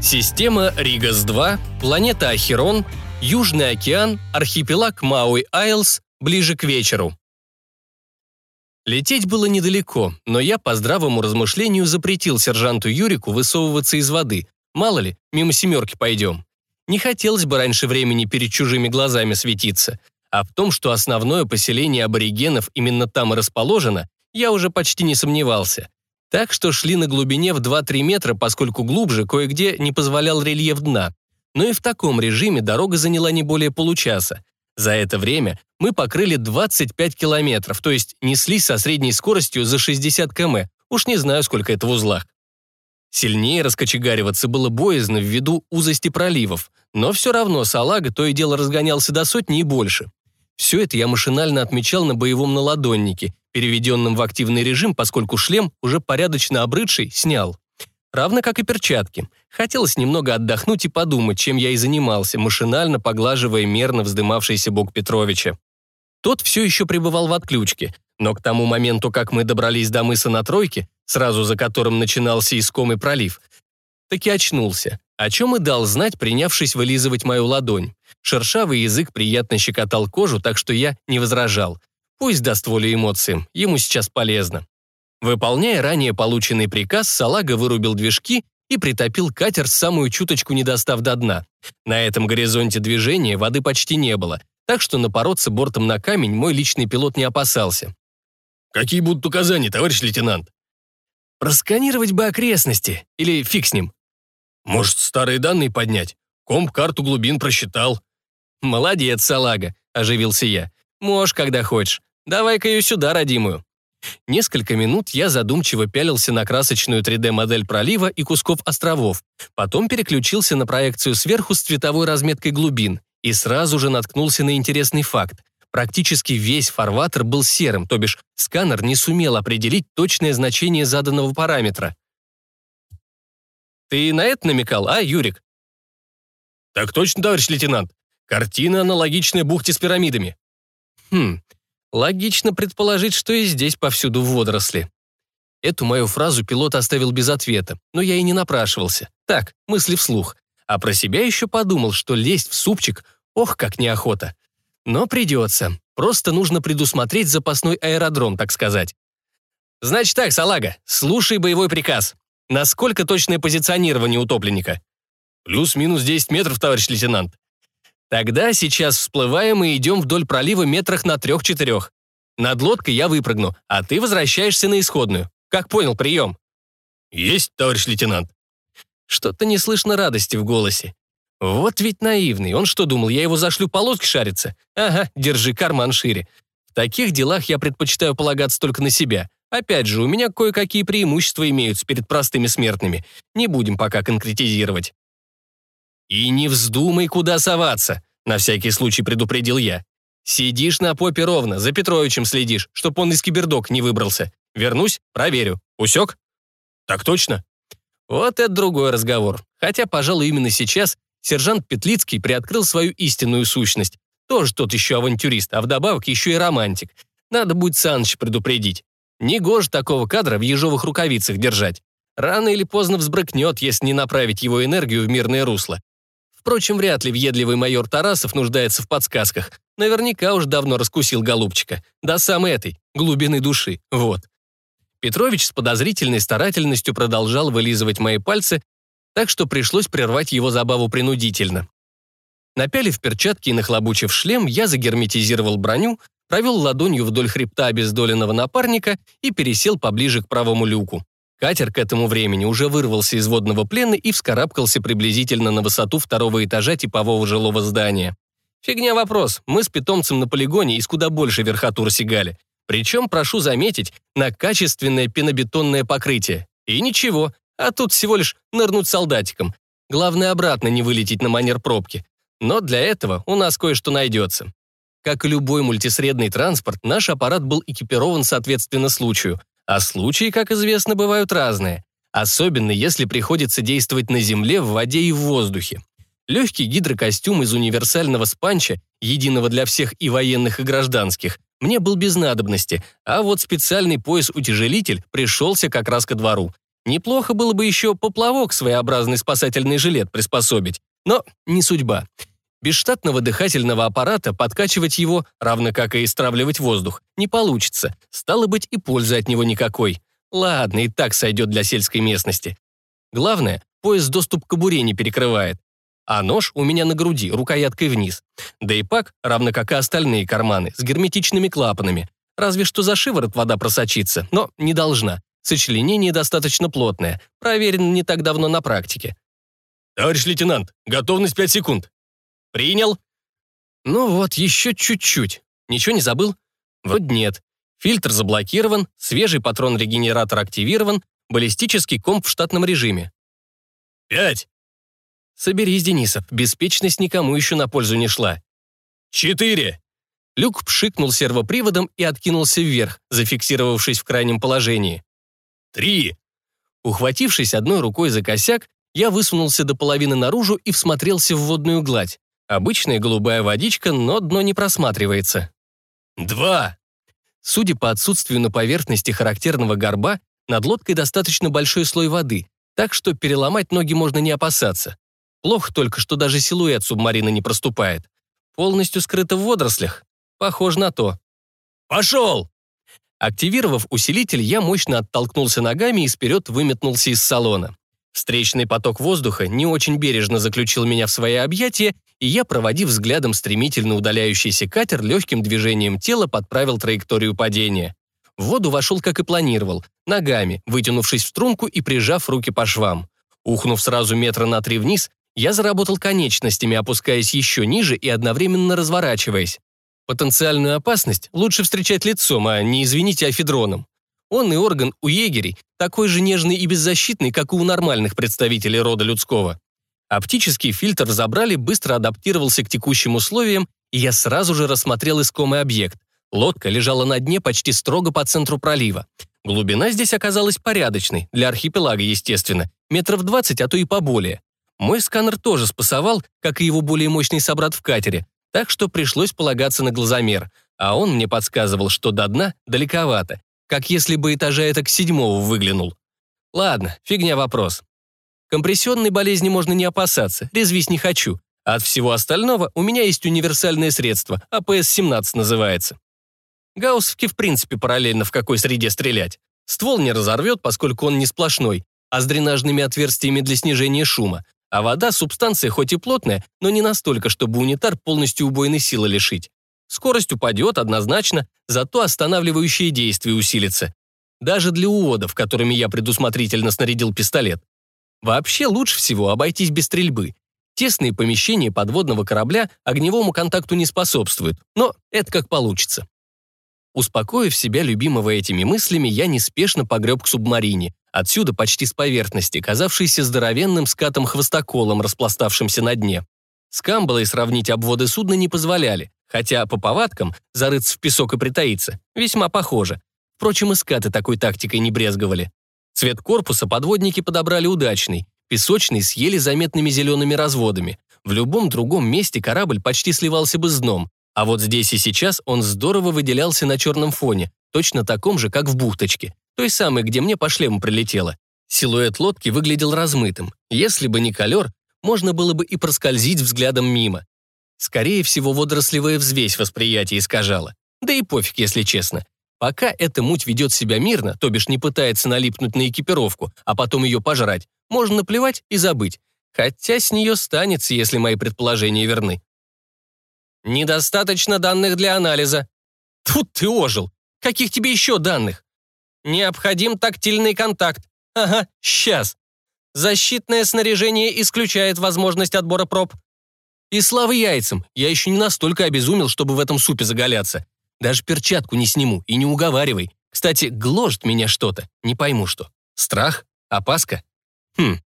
Система Ригас-2, планета Ахерон, Южный океан, архипелаг Мауи-Айлс, ближе к вечеру. Лететь было недалеко, но я по здравому размышлению запретил сержанту Юрику высовываться из воды. Мало ли, мимо семерки пойдем. Не хотелось бы раньше времени перед чужими глазами светиться. А в том, что основное поселение аборигенов именно там и расположено, я уже почти не сомневался. Так что шли на глубине в 2-3 метра, поскольку глубже кое-где не позволял рельеф дна. Но и в таком режиме дорога заняла не более получаса. За это время мы покрыли 25 километров, то есть неслись со средней скоростью за 60 км. Уж не знаю, сколько это в узлах. Сильнее раскочегариваться было боязно ввиду узости проливов, но все равно салага то и дело разгонялся до сотни и больше. Все это я машинально отмечал на боевом наладоннике, переведенном в активный режим, поскольку шлем, уже порядочно обрыдший, снял. Равно как и перчатки. Хотелось немного отдохнуть и подумать, чем я и занимался, машинально поглаживая мерно вздымавшийся бок Петровича. Тот все еще пребывал в отключке, но к тому моменту, как мы добрались до мыса на тройке, сразу за которым начинался искомый пролив, таки очнулся, о чем и дал знать, принявшись вылизывать мою ладонь. Шершавый язык приятно щекотал кожу, так что я не возражал. Пусть даст волю эмоциям, ему сейчас полезно. Выполняя ранее полученный приказ, Салага вырубил движки и притопил катер самую чуточку не достав до дна. На этом горизонте движения воды почти не было, так что напороться бортом на камень мой личный пилот не опасался. «Какие будут указания, товарищ лейтенант?» «Просканировать бы окрестности, или фиг с ним». «Может, старые данные поднять? Комп карту глубин просчитал». «Молодец, салага», — оживился я. «Можешь, когда хочешь. Давай-ка ее сюда, родимую». Несколько минут я задумчиво пялился на красочную 3D-модель пролива и кусков островов, потом переключился на проекцию сверху с цветовой разметкой глубин и сразу же наткнулся на интересный факт. Практически весь фарватер был серым, то бишь сканер не сумел определить точное значение заданного параметра. «Ты на это намекал, а, Юрик?» «Так точно, товарищ лейтенант. Картина аналогичная бухте с пирамидами». «Хм, логично предположить, что и здесь повсюду водоросли». Эту мою фразу пилот оставил без ответа, но я и не напрашивался. Так, мысли вслух. А про себя еще подумал, что лезть в супчик, ох, как неохота. Но придется. Просто нужно предусмотреть запасной аэродром, так сказать. Значит так, салага, слушай боевой приказ. Насколько точное позиционирование утопленника? Плюс-минус 10 метров, товарищ лейтенант. Тогда сейчас всплываем и идем вдоль пролива метрах на трех-четырех. Над лодкой я выпрыгну, а ты возвращаешься на исходную. Как понял прием? Есть, товарищ лейтенант. Что-то не слышно радости в голосе. Вот ведь наивный. Он что думал, я его зашлю по лодке шариться? Ага, держи карман шире. В таких делах я предпочитаю полагаться только на себя. Опять же, у меня кое-какие преимущества имеются перед простыми смертными. Не будем пока конкретизировать. «И не вздумай, куда соваться», — на всякий случай предупредил я. «Сидишь на попе ровно, за Петровичем следишь, чтоб он из кибердок не выбрался. Вернусь, проверю. Усек?» «Так точно?» Вот это другой разговор. Хотя, пожалуй, именно сейчас сержант Петлицкий приоткрыл свою истинную сущность. Тоже тот еще авантюрист, а вдобавок еще и романтик. Надо будет Саныч предупредить. Негоже такого кадра в ежовых рукавицах держать. Рано или поздно взбрыкнет, если не направить его энергию в мирное русло. Впрочем, вряд ли въедливый майор Тарасов нуждается в подсказках. Наверняка уж давно раскусил голубчика. До самой этой, глубины души. Вот. Петрович с подозрительной старательностью продолжал вылизывать мои пальцы, так что пришлось прервать его забаву принудительно. Напялив перчатки и нахлобучив шлем, я загерметизировал броню, провел ладонью вдоль хребта обездоленного напарника и пересел поближе к правому люку. Катер к этому времени уже вырвался из водного плена и вскарабкался приблизительно на высоту второго этажа типового жилого здания. Фигня вопрос, мы с питомцем на полигоне из куда больше верхотур сигали. Причем, прошу заметить, на качественное пенобетонное покрытие. И ничего, а тут всего лишь нырнуть солдатиком. Главное, обратно не вылететь на манер пробки. Но для этого у нас кое-что найдется. Как и любой мультисредный транспорт, наш аппарат был экипирован соответственно случаю, а случаи, как известно, бывают разные, особенно если приходится действовать на земле, в воде и в воздухе. Легкий гидрокостюм из универсального спанча, единого для всех и военных, и гражданских, мне был без надобности, а вот специальный пояс-утяжелитель пришелся как раз ко двору. Неплохо было бы еще поплавок своеобразный спасательный жилет приспособить, но не судьба. Без штатного дыхательного аппарата подкачивать его, равно как и истравливать воздух, не получится. Стало быть, и пользы от него никакой. Ладно, и так сойдет для сельской местности. Главное, пояс доступ к кобуре не перекрывает. А нож у меня на груди, рукояткой вниз. Да и пак, равно как и остальные карманы, с герметичными клапанами. Разве что за шиворот вода просочится, но не должна. Сочленение достаточно плотное, проверено не так давно на практике. «Товарищ лейтенант, готовность 5 секунд». «Принял». Ну вот, еще чуть-чуть. Ничего не забыл? Вот нет. Фильтр заблокирован, свежий патрон-регенератор активирован, баллистический комп в штатном режиме. «Пять». Соберись, Денисов, беспечность никому еще на пользу не шла. «Четыре». Люк пшикнул сервоприводом и откинулся вверх, зафиксировавшись в крайнем положении. «Три». Ухватившись одной рукой за косяк, я высунулся до половины наружу и всмотрелся в водную гладь. Обычная голубая водичка, но дно не просматривается. «Два». Судя по отсутствию на поверхности характерного горба, над лодкой достаточно большой слой воды, так что переломать ноги можно не опасаться. Плохо только, что даже силуэт субмарины не проступает. Полностью скрыто в водорослях? Похоже на то. «Пошел!» Активировав усилитель, я мощно оттолкнулся ногами и вперед выметнулся из салона. Встречный поток воздуха не очень бережно заключил меня в свои объятия, и я, проводив взглядом стремительно удаляющийся катер, легким движением тела подправил траекторию падения. В воду вошел, как и планировал, ногами, вытянувшись в струнку и прижав руки по швам. Ухнув сразу метра на три вниз, я заработал конечностями, опускаясь еще ниже и одновременно разворачиваясь. Потенциальную опасность лучше встречать лицом, а не, извините, афедроном. Он и орган у егерей такой же нежный и беззащитный, как и у нормальных представителей рода людского. Оптический фильтр забрали, быстро адаптировался к текущим условиям, и я сразу же рассмотрел искомый объект. Лодка лежала на дне почти строго по центру пролива. Глубина здесь оказалась порядочной, для архипелага, естественно, метров 20, а то и поболее. Мой сканер тоже спасовал, как и его более мощный собрат в катере, так что пришлось полагаться на глазомер, а он мне подсказывал, что до дна далековато, как если бы этажа это к седьмого выглянул. Ладно, фигня вопрос. Компрессионной болезни можно не опасаться, резвись не хочу. А от всего остального у меня есть универсальное средство, АПС-17 называется. Гауссовки в принципе параллельно в какой среде стрелять. Ствол не разорвет, поскольку он не сплошной, а с дренажными отверстиями для снижения шума. А вода – субстанция хоть и плотная, но не настолько, чтобы унитар полностью убойной силы лишить. Скорость упадет однозначно, зато останавливающее действие усилится. Даже для уводов, которыми я предусмотрительно снарядил пистолет. Вообще лучше всего обойтись без стрельбы. Тесные помещения подводного корабля огневому контакту не способствуют, но это как получится. Успокоив себя любимого этими мыслями, я неспешно погреб к субмарине, отсюда почти с поверхности, казавшейся здоровенным скатом-хвостоколом, распластавшимся на дне. С Камбалой сравнить обводы судна не позволяли, хотя по повадкам зарыться в песок и притаиться весьма похоже. Впрочем, и скаты такой тактикой не брезговали. Цвет корпуса подводники подобрали удачный, песочный с еле заметными зелеными разводами. В любом другом месте корабль почти сливался бы с дном, а вот здесь и сейчас он здорово выделялся на черном фоне, точно таком же, как в бухточке, той самой, где мне по шлему прилетело. Силуэт лодки выглядел размытым. Если бы не колер, можно было бы и проскользить взглядом мимо. Скорее всего, водорослевая взвесь восприятие искажала. Да и пофиг, если честно. Пока эта муть ведет себя мирно, то бишь не пытается налипнуть на экипировку, а потом ее пожрать, можно наплевать и забыть. Хотя с нее станется, если мои предположения верны. Недостаточно данных для анализа. Тут ты ожил. Каких тебе еще данных? Необходим тактильный контакт. Ага, сейчас. Защитное снаряжение исключает возможность отбора проб. И славы яйцам, я еще не настолько обезумел, чтобы в этом супе заголяться. Даже перчатку не сниму и не уговаривай. Кстати, гложет меня что-то, не пойму что. Страх? Опаска? Хм.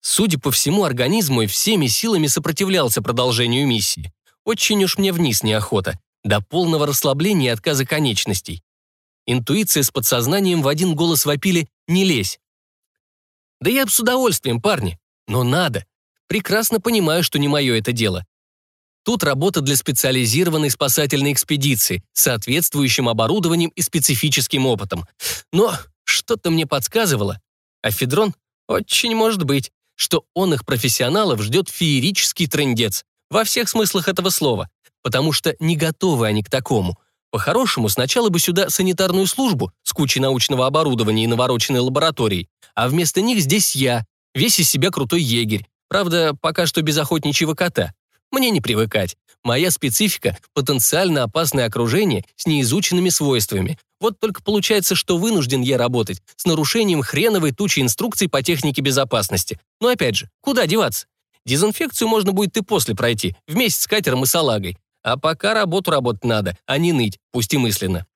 Судя по всему, организм мой всеми силами сопротивлялся продолжению миссии. Очень уж мне вниз неохота, до полного расслабления и отказа конечностей. Интуиция с подсознанием в один голос вопили «не лезь». Да я бы с удовольствием, парни, но надо. Прекрасно понимаю, что не мое это дело. Тут работа для специализированной спасательной экспедиции с соответствующим оборудованием и специфическим опытом. Но что-то мне подсказывало, А Федрон? Очень может быть, что он их профессионалов ждет феерический трындец. Во всех смыслах этого слова. Потому что не готовы они к такому. По-хорошему, сначала бы сюда санитарную службу с кучей научного оборудования и навороченной лабораторией, а вместо них здесь я, весь из себя крутой егерь. Правда, пока что без охотничьего кота. Мне не привыкать. Моя специфика — потенциально опасное окружение с неизученными свойствами. Вот только получается, что вынужден я работать с нарушением хреновой тучи инструкций по технике безопасности. Но опять же, куда деваться? Дезинфекцию можно будет и после пройти, вместе с катером и салагой. А пока работу работать надо, а не ныть, пусть и мысленно.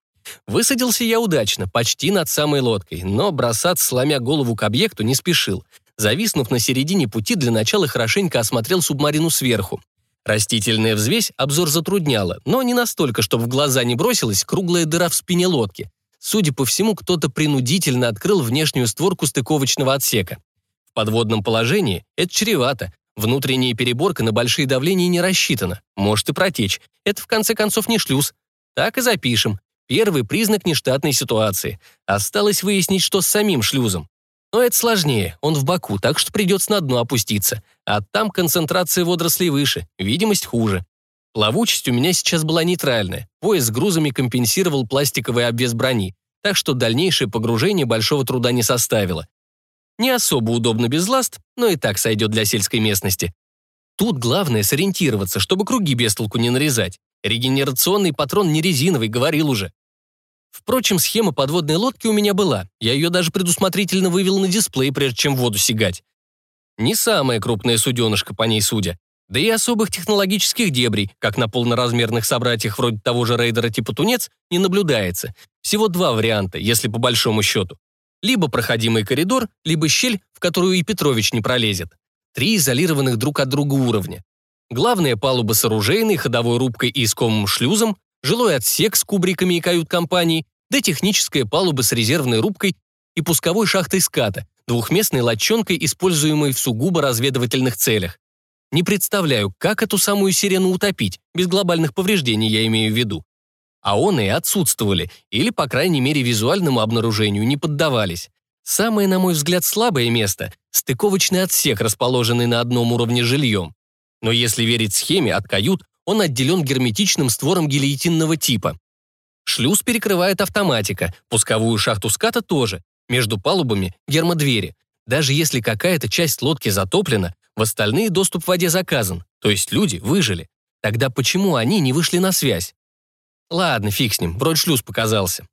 Высадился я удачно, почти над самой лодкой, но бросаться, сломя голову к объекту, не спешил. Зависнув на середине пути, для начала хорошенько осмотрел субмарину сверху. Растительная взвесь обзор затрудняла, но не настолько, чтобы в глаза не бросилась круглая дыра в спине лодки. Судя по всему, кто-то принудительно открыл внешнюю створку стыковочного отсека. В подводном положении это чревато. Внутренняя переборка на большие давления не рассчитана. Может и протечь. Это, в конце концов, не шлюз. Так и запишем. Первый признак нештатной ситуации. Осталось выяснить, что с самим шлюзом. Но это сложнее, он в боку, так что придется на дно опуститься. А там концентрация водорослей выше, видимость хуже. Плавучесть у меня сейчас была нейтральная. Пояс с грузами компенсировал пластиковый обвес брони, так что дальнейшее погружение большого труда не составило. Не особо удобно без ласт, но и так сойдет для сельской местности. Тут главное сориентироваться, чтобы круги без толку не нарезать. Регенерационный патрон не резиновый, говорил уже. Впрочем, схема подводной лодки у меня была. Я ее даже предусмотрительно вывел на дисплей, прежде чем в воду сигать. Не самая крупная суденышка по ней судя. Да и особых технологических дебрей, как на полноразмерных собратьях вроде того же рейдера типа Тунец, не наблюдается. Всего два варианта, если по большому счету. Либо проходимый коридор, либо щель, в которую и Петрович не пролезет. Три изолированных друг от друга уровня. Главная палуба с оружейной, ходовой рубкой и искомым шлюзом, жилой отсек с кубриками и кают-компанией, да техническая палуба с резервной рубкой и пусковой шахтой ската, двухместной лодчонкой, используемой в сугубо разведывательных целях. Не представляю, как эту самую сирену утопить, без глобальных повреждений я имею в виду. А он и отсутствовали, или, по крайней мере, визуальному обнаружению не поддавались. Самое, на мой взгляд, слабое место — стыковочный отсек, расположенный на одном уровне жильем. Но если верить схеме, от кают он отделен герметичным створом гильотинного типа. Шлюз перекрывает автоматика, пусковую шахту ската тоже. Между палубами гермодвери. Даже если какая-то часть лодки затоплена, в остальные доступ в воде заказан, то есть люди выжили. Тогда почему они не вышли на связь? Ладно, фиг с ним, вроде шлюз показался.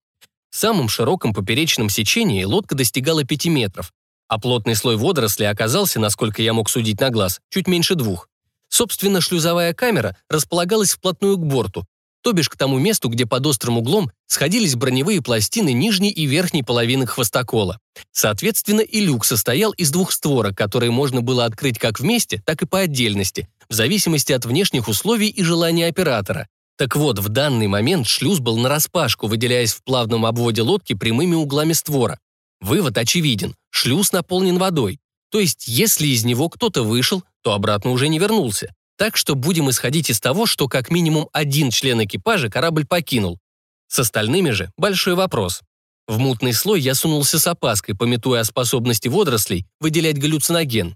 В самом широком поперечном сечении лодка достигала 5 метров, а плотный слой водорослей оказался, насколько я мог судить на глаз, чуть меньше двух. Собственно, шлюзовая камера располагалась вплотную к борту, то бишь к тому месту, где под острым углом сходились броневые пластины нижней и верхней половины хвостокола. Соответственно, и люк состоял из двух створок, которые можно было открыть как вместе, так и по отдельности, в зависимости от внешних условий и желания оператора. Так вот, в данный момент шлюз был нараспашку, выделяясь в плавном обводе лодки прямыми углами створа. Вывод очевиден. Шлюз наполнен водой. То есть, если из него кто-то вышел, то обратно уже не вернулся. Так что будем исходить из того, что как минимум один член экипажа корабль покинул. С остальными же большой вопрос. В мутный слой я сунулся с опаской, пометуя о способности водорослей выделять галлюциноген.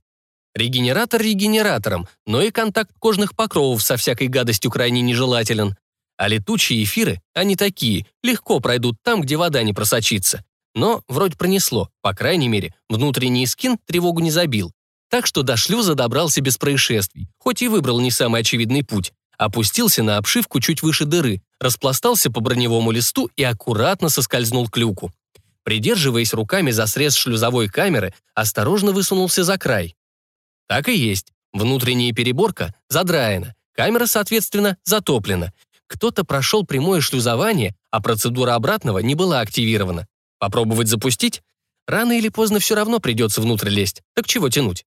Регенератор регенератором, но и контакт кожных покровов со всякой гадостью крайне нежелателен. А летучие эфиры, они такие, легко пройдут там, где вода не просочится. Но вроде пронесло, по крайней мере, внутренний скин тревогу не забил. Так что до шлюза добрался без происшествий, хоть и выбрал не самый очевидный путь. Опустился на обшивку чуть выше дыры, распластался по броневому листу и аккуратно соскользнул к люку. Придерживаясь руками за срез шлюзовой камеры, осторожно высунулся за край. Так и есть. Внутренняя переборка задраена, камера, соответственно, затоплена. Кто-то прошел прямое шлюзование, а процедура обратного не была активирована. Попробовать запустить? Рано или поздно все равно придется внутрь лезть. Так чего тянуть?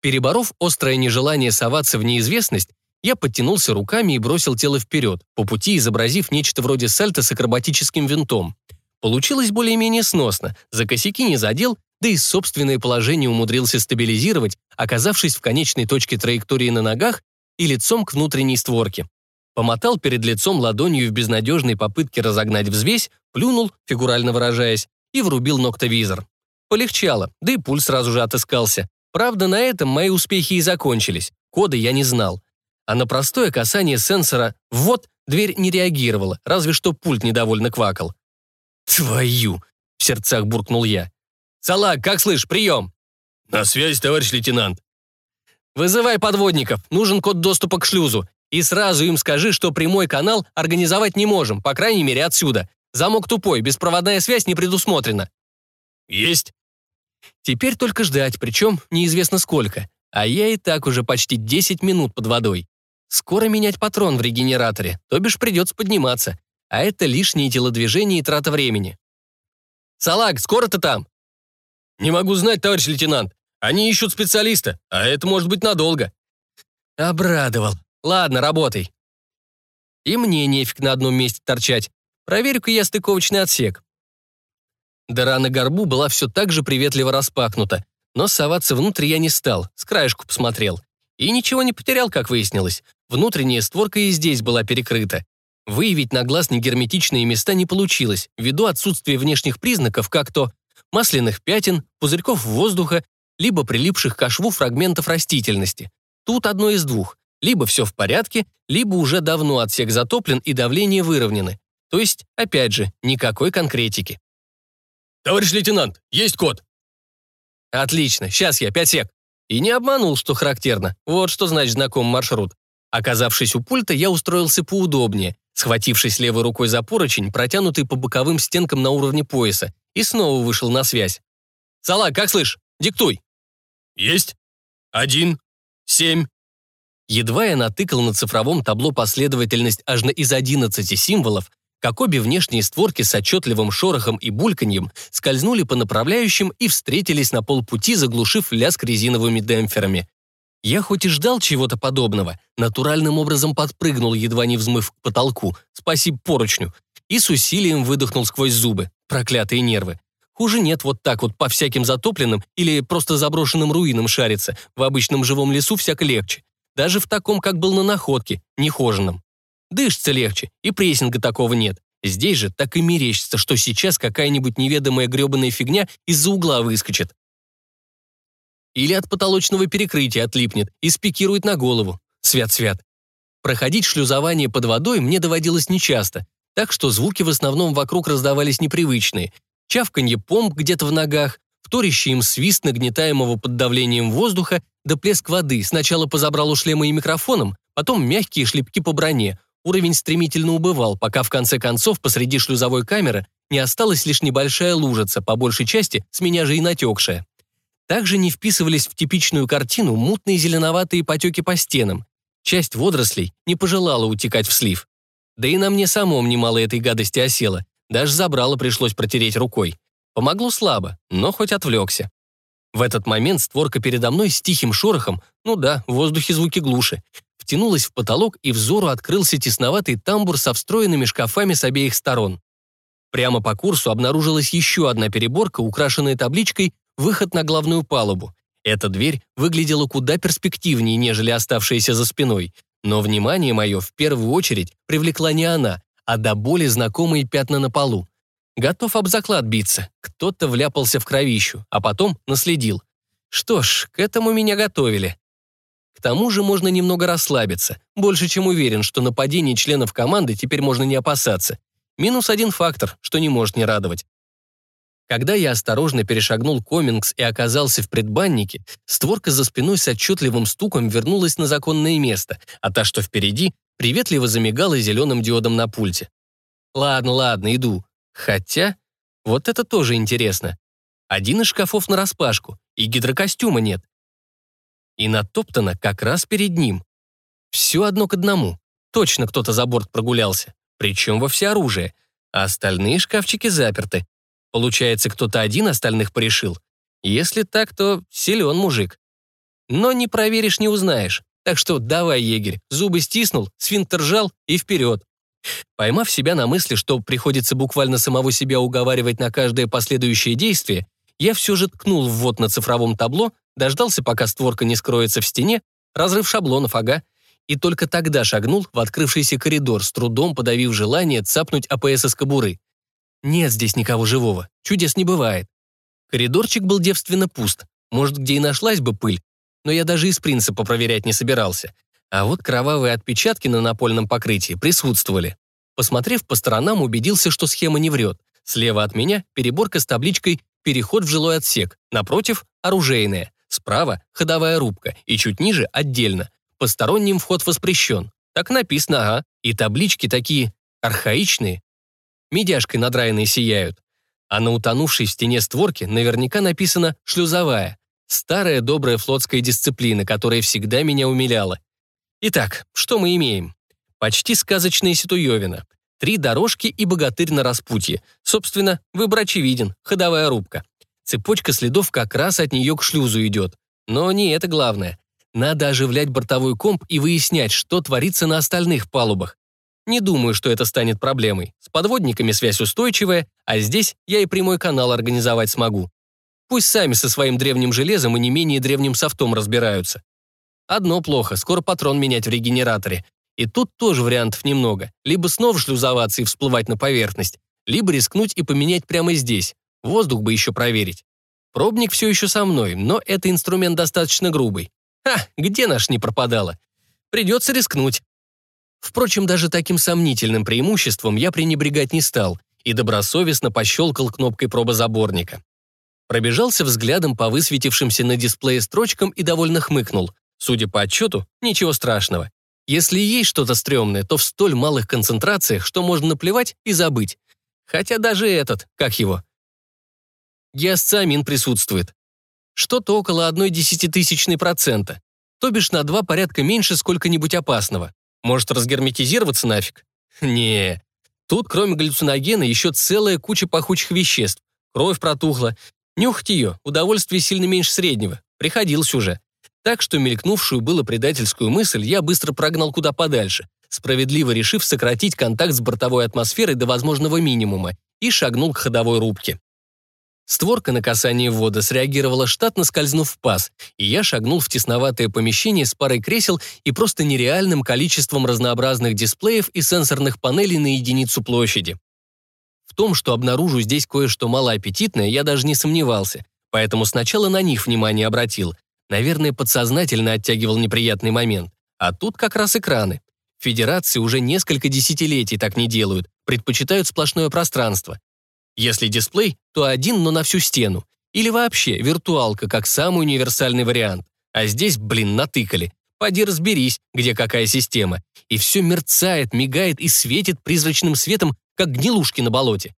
Переборов острое нежелание соваться в неизвестность, я подтянулся руками и бросил тело вперед, по пути изобразив нечто вроде сальто с акробатическим винтом. Получилось более-менее сносно, за косяки не задел, да и собственное положение умудрился стабилизировать, оказавшись в конечной точке траектории на ногах и лицом к внутренней створке. Помотал перед лицом ладонью в безнадежной попытке разогнать взвесь, плюнул, фигурально выражаясь, и врубил ноктовизор. Полегчало, да и пульс сразу же отыскался. Правда, на этом мои успехи и закончились. Кода я не знал. А на простое касание сенсора «вот» дверь не реагировала, разве что пульт недовольно квакал. «Твою!» — в сердцах буркнул я. «Салак, как слышь, прием!» «На связь, товарищ лейтенант!» «Вызывай подводников, нужен код доступа к шлюзу. И сразу им скажи, что прямой канал организовать не можем, по крайней мере отсюда. Замок тупой, беспроводная связь не предусмотрена». «Есть». Теперь только ждать, причем неизвестно сколько. А я и так уже почти 10 минут под водой. Скоро менять патрон в регенераторе, то бишь придется подниматься. А это лишние телодвижения и трата времени. «Салак, скоро ты там?» «Не могу знать, товарищ лейтенант. Они ищут специалиста, а это может быть надолго». Обрадовал. Ладно, работай. И мне нефиг на одном месте торчать. Проверю-ка я стыковочный отсек. Дыра на горбу была все так же приветливо распахнута, но соваться внутрь я не стал, с краешку посмотрел. И ничего не потерял, как выяснилось. Внутренняя створка и здесь была перекрыта. Выявить на глаз негерметичные места не получилось, ввиду отсутствия внешних признаков, как то масляных пятен, пузырьков воздуха, либо прилипших к шву фрагментов растительности. Тут одно из двух. Либо все в порядке, либо уже давно отсек затоплен и давление выровнены. То есть, опять же, никакой конкретики. «Товарищ лейтенант, есть код!» «Отлично, сейчас я, пять сек». И не обманул, что характерно. Вот что значит знакомый маршрут. Оказавшись у пульта, я устроился поудобнее, схватившись левой рукой за поручень, протянутый по боковым стенкам на уровне пояса, и снова вышел на связь. «Салак, как слышь? Диктуй!» «Есть. Один. Семь. Едва я натыкал на цифровом табло последовательность аж на из 11 символов, как обе внешние створки с отчетливым шорохом и бульканьем скользнули по направляющим и встретились на полпути, заглушив лязг резиновыми демпферами. Я хоть и ждал чего-то подобного, натуральным образом подпрыгнул, едва не взмыв к потолку, спасибо поручню, и с усилием выдохнул сквозь зубы. Проклятые нервы. Хуже нет вот так вот по всяким затопленным или просто заброшенным руинам шариться. В обычном живом лесу всяко легче. Даже в таком, как был на находке, нехоженном. Дышится легче, и прессинга такого нет. Здесь же так и мерещится, что сейчас какая-нибудь неведомая гребаная фигня из-за угла выскочит. Или от потолочного перекрытия отлипнет и спикирует на голову. Свят-свят. Проходить шлюзование под водой мне доводилось нечасто, так что звуки в основном вокруг раздавались непривычные. Чавканье помп где-то в ногах, вторящий им свист нагнетаемого под давлением воздуха да плеск воды. Сначала позабрал у шлема и микрофоном, потом мягкие шлепки по броне. Уровень стремительно убывал, пока в конце концов посреди шлюзовой камеры не осталась лишь небольшая лужица, по большей части с меня же и натекшая. Также не вписывались в типичную картину мутные зеленоватые потеки по стенам. Часть водорослей не пожелала утекать в слив. Да и на мне самом немало этой гадости осело. Даже забрало пришлось протереть рукой. Помогло слабо, но хоть отвлекся. В этот момент створка передо мной с тихим шорохом, ну да, в воздухе звуки глуши, втянулась в потолок и взору открылся тесноватый тамбур со встроенными шкафами с обеих сторон. Прямо по курсу обнаружилась еще одна переборка, украшенная табличкой «Выход на главную палубу». Эта дверь выглядела куда перспективнее, нежели оставшаяся за спиной. Но внимание мое в первую очередь привлекла не она, а до боли знакомые пятна на полу. Готов об заклад биться. Кто-то вляпался в кровищу, а потом наследил. Что ж, к этому меня готовили. К тому же можно немного расслабиться. Больше чем уверен, что нападений членов команды теперь можно не опасаться. Минус один фактор, что не может не радовать. Когда я осторожно перешагнул комингс и оказался в предбаннике, створка за спиной с отчетливым стуком вернулась на законное место, а та, что впереди, приветливо замигала зеленым диодом на пульте. Ладно, ладно, иду. Хотя, вот это тоже интересно. Один из шкафов нараспашку, и гидрокостюма нет. И натоптано как раз перед ним. Все одно к одному. Точно кто-то за борт прогулялся. Причем во всеоружие. А остальные шкафчики заперты. Получается, кто-то один остальных порешил. Если так, то силен мужик. Но не проверишь, не узнаешь. Так что давай, егерь, зубы стиснул, сфинктер жал и вперед. Поймав себя на мысли, что приходится буквально самого себя уговаривать на каждое последующее действие, я все же ткнул ввод на цифровом табло, дождался, пока створка не скроется в стене, разрыв шаблонов, ага, и только тогда шагнул в открывшийся коридор, с трудом подавив желание цапнуть АПС из кобуры. Нет здесь никого живого, чудес не бывает. Коридорчик был девственно пуст. Может, где и нашлась бы пыль, но я даже из принципа проверять не собирался. А вот кровавые отпечатки на напольном покрытии присутствовали. Посмотрев по сторонам, убедился, что схема не врет. Слева от меня переборка с табличкой «Переход в жилой отсек», напротив – оружейная, справа – ходовая рубка и чуть ниже – отдельно. Посторонним вход воспрещен. Так написано, ага. И таблички такие архаичные. Медяшкой надраенные сияют. А на утонувшей в стене створке наверняка написано «шлюзовая». Старая добрая флотская дисциплина, которая всегда меня умиляла. Итак, что мы имеем? Почти сказочная Ситуевина. Три дорожки и богатырь на распутье. Собственно, выбор очевиден, ходовая рубка. Цепочка следов как раз от нее к шлюзу идет. Но не это главное. Надо оживлять бортовой комп и выяснять, что творится на остальных палубах. Не думаю, что это станет проблемой. С подводниками связь устойчивая, а здесь я и прямой канал организовать смогу. Пусть сами со своим древним железом и не менее древним софтом разбираются. Одно плохо, скоро патрон менять в регенераторе. И тут тоже вариантов немного. Либо снова шлюзоваться и всплывать на поверхность, либо рискнуть и поменять прямо здесь. Воздух бы еще проверить. Пробник все еще со мной, но это инструмент достаточно грубый. Ха, где наш не пропадало? Придется рискнуть. Впрочем, даже таким сомнительным преимуществом я пренебрегать не стал и добросовестно пощелкал кнопкой пробозаборника. Пробежался взглядом по высветившимся на дисплее строчкам и довольно хмыкнул. Судя по отчету, ничего страшного. Если есть что-то стрёмное, то в столь малых концентрациях, что можно наплевать и забыть. Хотя даже этот, как его? Гиасциамин присутствует. Что-то около одной десятитысячной процента. То бишь на два порядка меньше сколько-нибудь опасного. Может разгерметизироваться нафиг? Не. Тут, кроме галлюциногена, еще целая куча пахучих веществ. Кровь протухла, Нюхать ее – удовольствие сильно меньше среднего. Приходился уже. Так что мелькнувшую было предательскую мысль я быстро прогнал куда подальше, справедливо решив сократить контакт с бортовой атмосферой до возможного минимума и шагнул к ходовой рубке. Створка на касание ввода среагировала штатно, скользнув в паз, и я шагнул в тесноватое помещение с парой кресел и просто нереальным количеством разнообразных дисплеев и сенсорных панелей на единицу площади. В том, что обнаружу здесь кое-что малоаппетитное, я даже не сомневался, поэтому сначала на них внимание обратил. Наверное, подсознательно оттягивал неприятный момент. А тут как раз экраны. Федерации уже несколько десятилетий так не делают, предпочитают сплошное пространство. Если дисплей, то один, но на всю стену. Или вообще виртуалка, как самый универсальный вариант. А здесь, блин, натыкали. Поди разберись, где какая система. И все мерцает, мигает и светит призрачным светом, как гнилушки на болоте.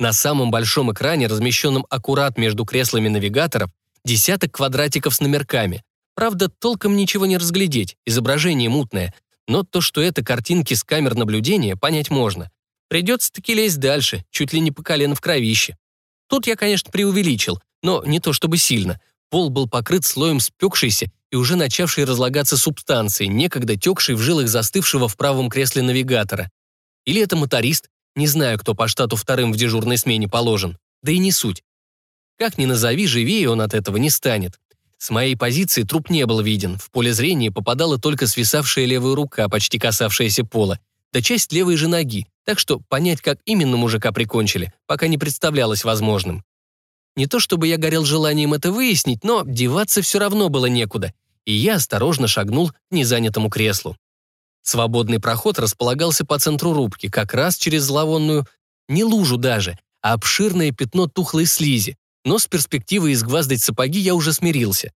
На самом большом экране, размещенном аккурат между креслами навигаторов, десяток квадратиков с номерками. Правда, толком ничего не разглядеть, изображение мутное, но то, что это картинки с камер наблюдения, понять можно. Придется-таки лезть дальше, чуть ли не по колено в кровище. Тут я, конечно, преувеличил, но не то чтобы сильно. Пол был покрыт слоем спекшейся и уже начавшей разлагаться субстанции, некогда текшей в жилах застывшего в правом кресле навигатора. Или это моторист, не знаю, кто по штату вторым в дежурной смене положен. Да и не суть. Как ни назови, живее он от этого не станет. С моей позиции труп не был виден. В поле зрения попадала только свисавшая левая рука, почти касавшаяся пола, да часть левой же ноги, так что понять, как именно мужика прикончили, пока не представлялось возможным. Не то чтобы я горел желанием это выяснить, но деваться все равно было некуда, и я осторожно шагнул к незанятому креслу. Свободный проход располагался по центру рубки, как раз через зловонную, не лужу даже, а обширное пятно тухлой слизи. Но с перспективой изгваздать сапоги я уже смирился.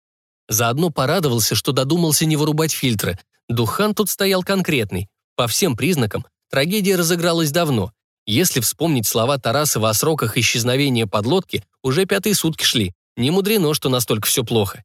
Заодно порадовался, что додумался не вырубать фильтры. Духан тут стоял конкретный. По всем признакам, трагедия разыгралась давно. Если вспомнить слова Тарасова о сроках исчезновения подлодки, уже пятые сутки шли. Не мудрено, что настолько все плохо.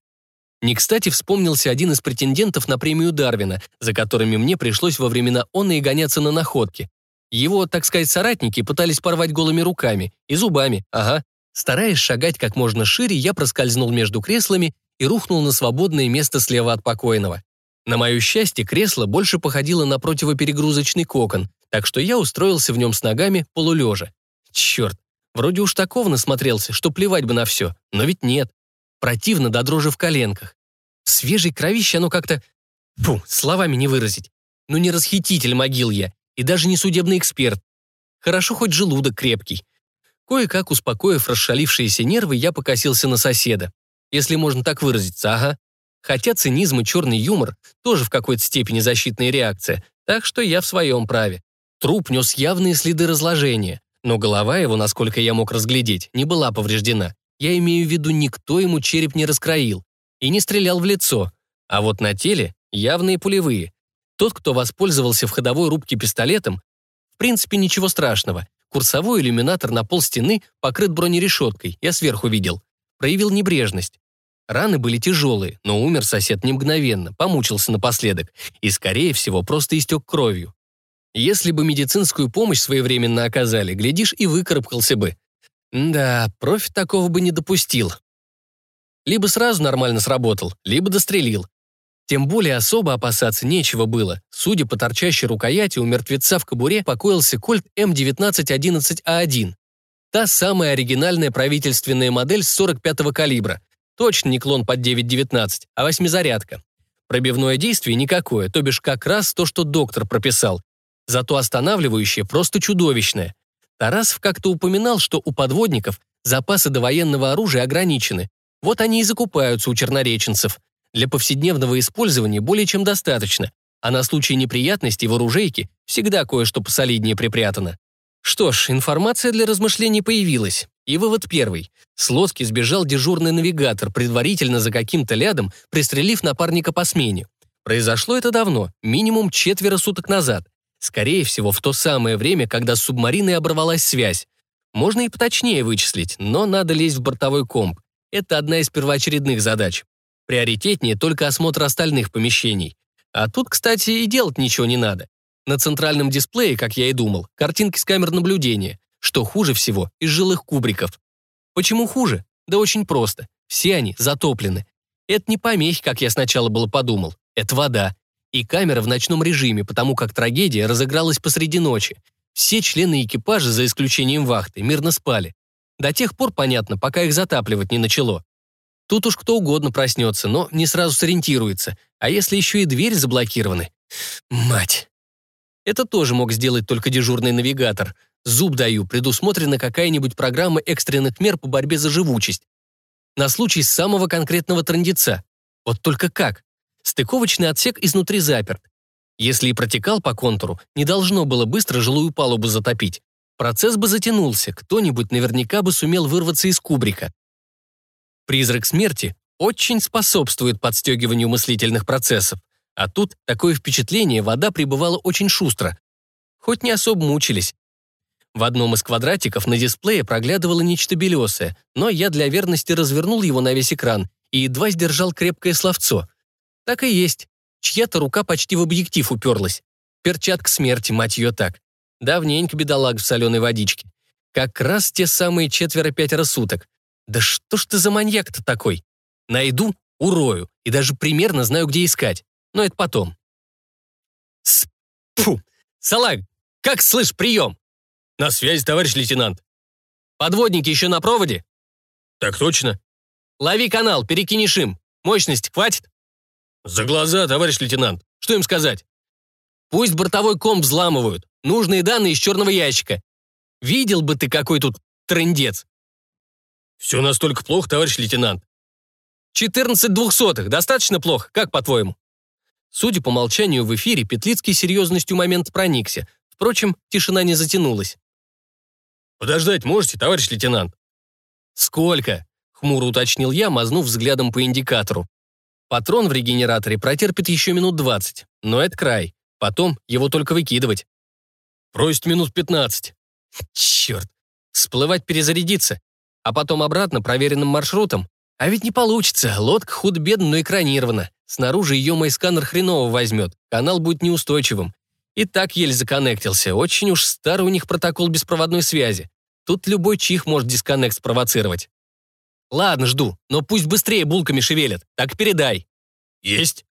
Не кстати вспомнился один из претендентов на премию Дарвина, за которыми мне пришлось во времена он и гоняться на находки. Его, так сказать, соратники пытались порвать голыми руками и зубами, ага. Стараясь шагать как можно шире, я проскользнул между креслами и рухнул на свободное место слева от покойного. На мое счастье, кресло больше походило на противоперегрузочный кокон, так что я устроился в нем с ногами полулежа. Черт, вроде уж такого насмотрелся, что плевать бы на все, но ведь нет противно до дрожи в коленках. В свежей кровище оно как-то... Фу, словами не выразить. Ну не расхититель могил я, и даже не судебный эксперт. Хорошо хоть желудок крепкий. Кое-как успокоив расшалившиеся нервы, я покосился на соседа. Если можно так выразиться, ага. Хотя цинизм и черный юмор тоже в какой-то степени защитная реакция, так что я в своем праве. Труп нес явные следы разложения, но голова его, насколько я мог разглядеть, не была повреждена. Я имею в виду, никто ему череп не раскроил и не стрелял в лицо, а вот на теле явные пулевые. Тот, кто воспользовался в ходовой рубке пистолетом, в принципе, ничего страшного. Курсовой иллюминатор на пол стены покрыт бронерешеткой, я сверху видел. Проявил небрежность. Раны были тяжелые, но умер сосед не мгновенно, помучился напоследок и, скорее всего, просто истек кровью. Если бы медицинскую помощь своевременно оказали, глядишь, и выкарабкался бы. Да, профи такого бы не допустил. Либо сразу нормально сработал, либо дострелил. Тем более особо опасаться нечего было. Судя по торчащей рукояти, у мертвеца в кобуре покоился кольт М1911А1. Та самая оригинальная правительственная модель с 45-го калибра. Точно не клон под 9.19, а восьмизарядка. Пробивное действие никакое, то бишь как раз то, что доктор прописал. Зато останавливающее просто чудовищное. Тарасов как-то упоминал, что у подводников запасы довоенного оружия ограничены. Вот они и закупаются у чернореченцев. Для повседневного использования более чем достаточно, а на случай неприятностей в оружейке всегда кое-что посолиднее припрятано. Что ж, информация для размышлений появилась. И вывод первый. С лодки сбежал дежурный навигатор, предварительно за каким-то лядом пристрелив напарника по смене. Произошло это давно, минимум четверо суток назад. Скорее всего, в то самое время, когда с субмариной оборвалась связь. Можно и поточнее вычислить, но надо лезть в бортовой комп. Это одна из первоочередных задач. Приоритетнее только осмотр остальных помещений. А тут, кстати, и делать ничего не надо. На центральном дисплее, как я и думал, картинки с камер наблюдения, что хуже всего из жилых кубриков. Почему хуже? Да очень просто. Все они затоплены. Это не помехи, как я сначала было подумал. Это вода. И камера в ночном режиме, потому как трагедия разыгралась посреди ночи. Все члены экипажа, за исключением вахты, мирно спали. До тех пор, понятно, пока их затапливать не начало. Тут уж кто угодно проснется, но не сразу сориентируется. А если еще и двери заблокированы? Мать! Это тоже мог сделать только дежурный навигатор. Зуб даю, предусмотрена какая-нибудь программа экстренных мер по борьбе за живучесть. На случай самого конкретного трындеца. Вот только как? Стыковочный отсек изнутри заперт. Если и протекал по контуру, не должно было быстро жилую палубу затопить. Процесс бы затянулся, кто-нибудь наверняка бы сумел вырваться из кубрика. Призрак смерти очень способствует подстегиванию мыслительных процессов. А тут такое впечатление, вода пребывала очень шустро. Хоть не особо мучились. В одном из квадратиков на дисплее проглядывало нечто белесое, но я для верности развернул его на весь экран и едва сдержал крепкое словцо. Так и есть. Чья-то рука почти в объектив уперлась. Перчатка смерти, мать ее так. Давненько бедолаг в соленой водичке. Как раз те самые четверо-пятеро суток. Да что ж ты за маньяк-то такой? Найду, урою, и даже примерно знаю, где искать. Но это потом. Фу! Салаг, как слышь, прием? На связи, товарищ лейтенант. Подводники еще на проводе? Так точно. Лови канал, перекинешь им. Мощности хватит? За глаза, товарищ лейтенант. Что им сказать? Пусть бортовой комп взламывают. Нужные данные из черного ящика. Видел бы ты, какой тут трындец. Все настолько плохо, товарищ лейтенант. 14 двухсотых. Достаточно плохо, как по-твоему? Судя по молчанию в эфире, Петлицкий серьезностью момент проникся. Впрочем, тишина не затянулась. «Подождать можете, товарищ лейтенант?» «Сколько?» — хмуро уточнил я, мазнув взглядом по индикатору. Патрон в регенераторе протерпит еще минут 20, но это край. Потом его только выкидывать. «Просит минут 15. Черт. Всплывать перезарядиться а потом обратно проверенным маршрутом. А ведь не получится, лодка худ-бедно, но экранирована. Снаружи ее мой сканер хреново возьмет, канал будет неустойчивым. И так еле законнектился, очень уж старый у них протокол беспроводной связи. Тут любой чих может дисконнект спровоцировать. Ладно, жду, но пусть быстрее булками шевелят, так передай. Есть.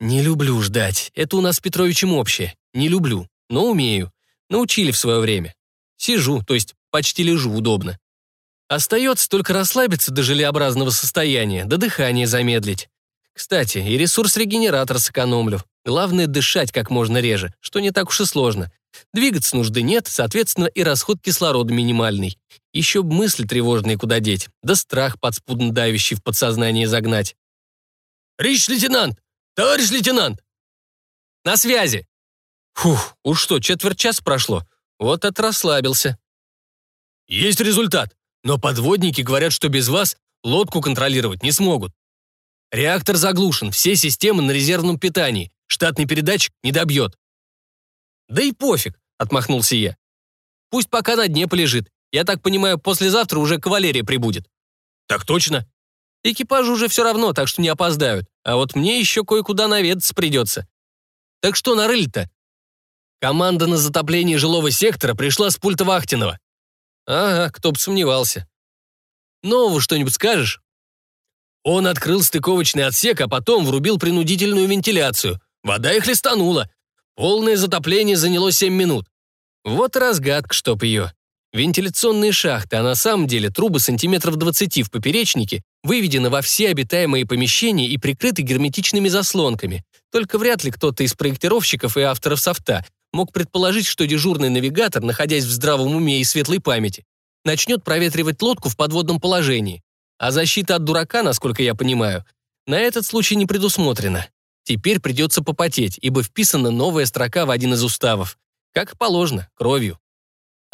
Не люблю ждать, это у нас с Петровичем общее. Не люблю, но умею. Научили в свое время. Сижу, то есть почти лежу удобно. Остается только расслабиться до желеобразного состояния, до дыхания замедлить. Кстати, и ресурс регенератора сэкономлю. Главное — дышать как можно реже, что не так уж и сложно. Двигаться нужды нет, соответственно, и расход кислорода минимальный. Еще б мысли тревожные куда деть, да страх подспудно давящий в подсознание загнать. «Рич лейтенант! Товарищ лейтенант!» «На связи!» Фух, уж что, четверть часа прошло. Вот это расслабился. «Есть результат, но подводники говорят, что без вас лодку контролировать не смогут. Реактор заглушен, все системы на резервном питании, штатный передатчик не добьет». «Да и пофиг», — отмахнулся я. «Пусть пока на дне полежит. Я так понимаю, послезавтра уже кавалерия прибудет». «Так точно». «Экипажу уже все равно, так что не опоздают. А вот мне еще кое-куда наведаться придется. Так что нарыли-то?» Команда на затопление жилого сектора пришла с пульта Вахтинова. Ага, кто бы сомневался. Нового что-нибудь скажешь? Он открыл стыковочный отсек, а потом врубил принудительную вентиляцию. Вода их хлестанула. Полное затопление заняло 7 минут. Вот разгадка, чтоб ее. Вентиляционные шахты, а на самом деле трубы сантиметров 20 в поперечнике, выведены во все обитаемые помещения и прикрыты герметичными заслонками. Только вряд ли кто-то из проектировщиков и авторов софта мог предположить, что дежурный навигатор, находясь в здравом уме и светлой памяти, начнет проветривать лодку в подводном положении. А защита от дурака, насколько я понимаю, на этот случай не предусмотрена. Теперь придется попотеть, ибо вписана новая строка в один из уставов. Как положено, кровью.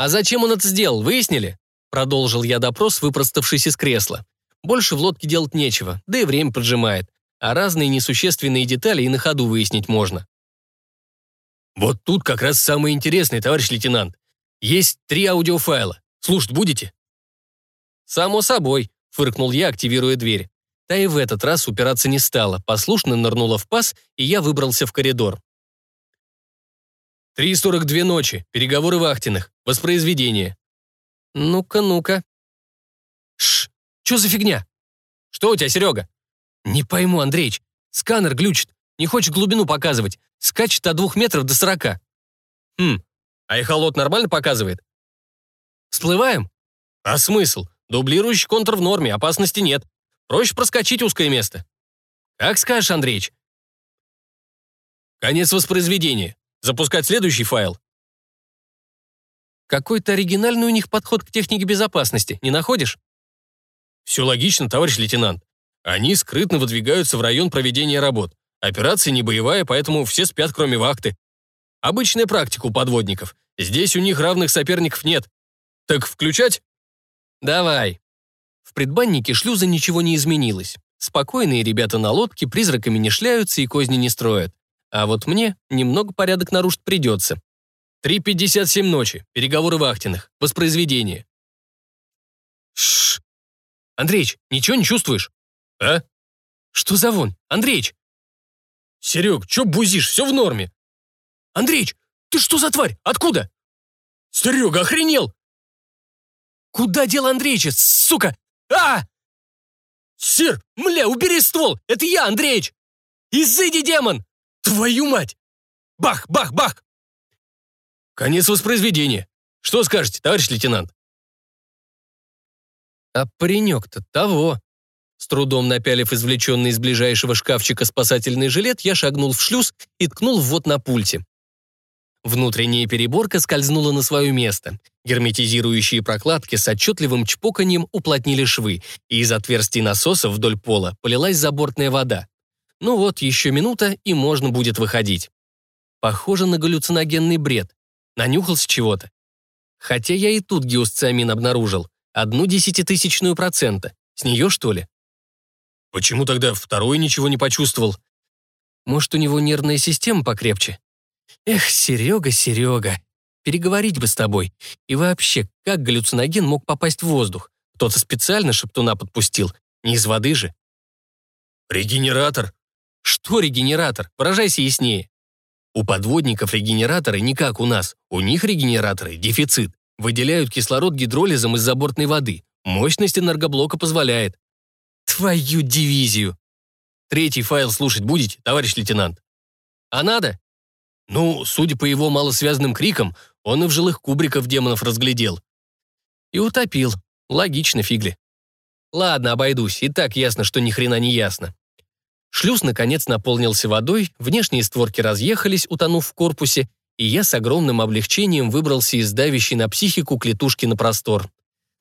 «А зачем он это сделал, выяснили?» Продолжил я допрос, выпроставшись из кресла. Больше в лодке делать нечего, да и время поджимает. А разные несущественные детали и на ходу выяснить можно. Вот тут как раз самое интересное, товарищ лейтенант. Есть три аудиофайла. Слушать будете? Само собой, фыркнул я, активируя дверь. Та и в этот раз упираться не стала, послушно нырнула в паз, и я выбрался в коридор. 3.42 ночи. Переговоры вахтенных. Воспроизведение. Ну-ка, ну-ка. Шш, что за фигня? Что у тебя, Серега? Не пойму, Андреич. Сканер глючит. Не хочет глубину показывать. Скачет от двух метров до сорока. Хм, а эхолот нормально показывает? Всплываем? А смысл? Дублирующий контур в норме, опасности нет. Проще проскочить узкое место. Как скажешь, Андреич. Конец воспроизведения. Запускать следующий файл. Какой-то оригинальный у них подход к технике безопасности, не находишь? Все логично, товарищ лейтенант. Они скрытно выдвигаются в район проведения работ. Операция не боевая, поэтому все спят, кроме вахты. Обычная практика у подводников. Здесь у них равных соперников нет. Так включать? Давай. В предбаннике шлюза ничего не изменилось. Спокойные ребята на лодке призраками не шляются и козни не строят. А вот мне немного порядок нарушить придется. 3.57 ночи. Переговоры вахтенных. Воспроизведение. Шш. Андреич, ничего не чувствуешь? А? Что за вон? Андреич, «Серег, чё бузишь? Все в норме». «Андреич, ты что за тварь? Откуда?» «Серега, охренел!» «Куда дел Андреича, сука? А!» «Сир, мля, убери ствол! Это я, Андреич!» «Изыди, демон! Твою мать!» Бах, бах, бах! Конец воспроизведения. Что скажете, товарищ лейтенант? А паренек-то того. С трудом напялив извлеченный из ближайшего шкафчика спасательный жилет, я шагнул в шлюз и ткнул ввод на пульте. Внутренняя переборка скользнула на свое место. Герметизирующие прокладки с отчетливым чпоканьем уплотнили швы, и из отверстий насоса вдоль пола полилась забортная вода. Ну вот, еще минута, и можно будет выходить. Похоже на галлюциногенный бред. Нанюхался чего-то. Хотя я и тут гиосциамин обнаружил. Одну десятитысячную процента. С нее, что ли? Почему тогда второй ничего не почувствовал? Может, у него нервная система покрепче? Эх, Серега, Серега, переговорить бы с тобой. И вообще, как галлюциноген мог попасть в воздух? Кто-то специально шептуна подпустил. Не из воды же. Регенератор. Что регенератор? Выражайся яснее. У подводников регенераторы не как у нас. У них регенераторы – дефицит. Выделяют кислород гидролизом из забортной воды. Мощность энергоблока позволяет. Твою дивизию! Третий файл слушать будете, товарищ лейтенант? А надо? Ну, судя по его малосвязанным крикам, он и в жилых кубриков демонов разглядел. И утопил. Логично, фигли. Ладно, обойдусь, и так ясно, что ни хрена не ясно. Шлюз, наконец, наполнился водой, внешние створки разъехались, утонув в корпусе, и я с огромным облегчением выбрался из давящей на психику клетушки на простор.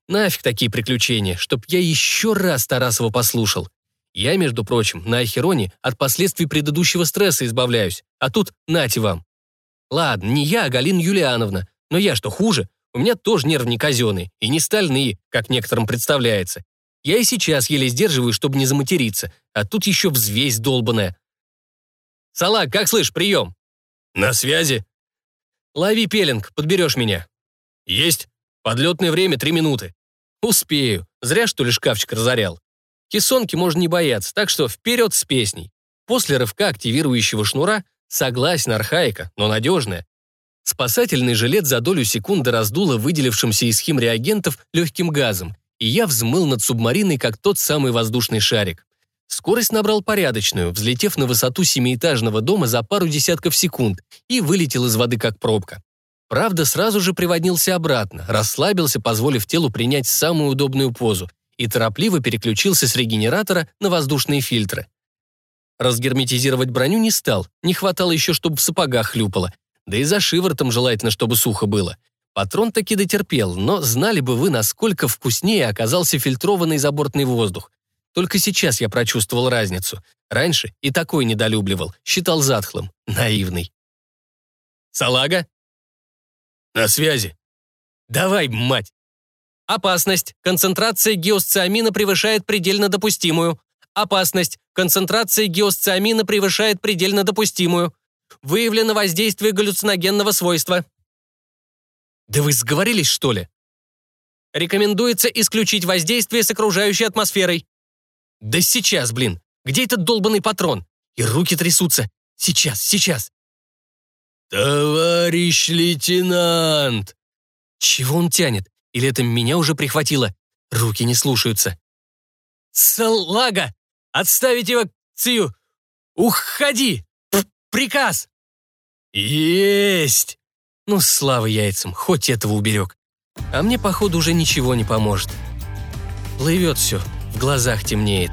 Нафиг такие приключения, чтоб я еще раз Тарасова послушал. Я, между прочим, на Ахероне от последствий предыдущего стресса избавляюсь, а тут нате вам. Ладно, не я, а Галина Юлиановна. Но я что, хуже? У меня тоже нерв не казенный, и не стальные, как некоторым представляется. Я и сейчас еле сдерживаю, чтобы не заматериться, а тут еще взвесь долбаная. «Салак, как слышь, прием?» «На связи». «Лови пеленг, подберешь меня». «Есть. Подлетное время три минуты». «Успею. Зря, что ли, шкафчик разорял. Кессонки можно не бояться, так что вперед с песней». После рывка активирующего шнура согласен, архаика, но надежная. Спасательный жилет за долю секунды раздуло выделившимся из химреагентов легким газом, и я взмыл над субмариной, как тот самый воздушный шарик. Скорость набрал порядочную, взлетев на высоту семиэтажного дома за пару десятков секунд и вылетел из воды как пробка. Правда, сразу же приводнился обратно, расслабился, позволив телу принять самую удобную позу, и торопливо переключился с регенератора на воздушные фильтры. Разгерметизировать броню не стал, не хватало еще, чтобы в сапогах хлюпало, да и за шиворотом желательно, чтобы сухо было. Патрон таки дотерпел, но знали бы вы, насколько вкуснее оказался фильтрованный забортный воздух. Только сейчас я прочувствовал разницу. Раньше и такой недолюбливал, считал затхлым, наивный. «Салага?» «На связи». «Давай, мать!» «Опасность. Концентрация геосциамина превышает предельно допустимую. Опасность. Концентрация геосциамина превышает предельно допустимую. Выявлено воздействие галлюциногенного свойства». «Да вы сговорились, что ли?» «Рекомендуется исключить воздействие с окружающей атмосферой». Да сейчас, блин! Где этот долбанный патрон? И руки трясутся. Сейчас, сейчас. «Товарищ лейтенант!» Чего он тянет? Или это меня уже прихватило? Руки не слушаются. «Салага! Отставить эвакцию! Уходи! П приказ!» «Есть!» Ну, слава яйцам, хоть этого уберег. А мне, походу, уже ничего не поможет. Плывет все, в глазах темнеет.